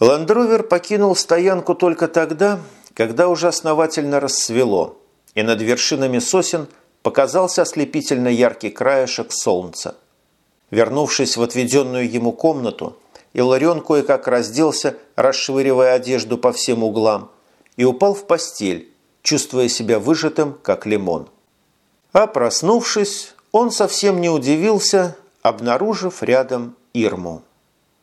Ландровер покинул стоянку только тогда, когда уже основательно рассвело, и над вершинами сосен показался ослепительно яркий краешек солнца. Вернувшись в отведенную ему комнату, Иларион кое-как разделся, расшвыривая одежду по всем углам, и упал в постель, чувствуя себя выжатым, как лимон. А проснувшись, он совсем не удивился, обнаружив рядом Ирму.